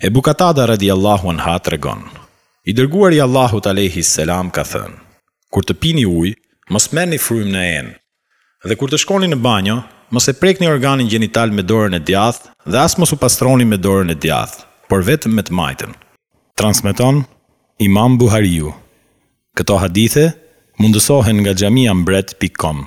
Ebu Katada radijallahu anha tregon, I Dërguari i Allahut alejhi selam ka thënë, Kur të pini ujë, mos merrni frymë në enë, dhe kur të shkoni në banjo, mos e prekni organin gjenital me dorën e djathtë dhe as mos u pastroni me dorën e djathtë, por vetëm me të majtën. Transmeton Imam Buhariu, Këto hadithe mundësohen nga xhamiambret pikë kom.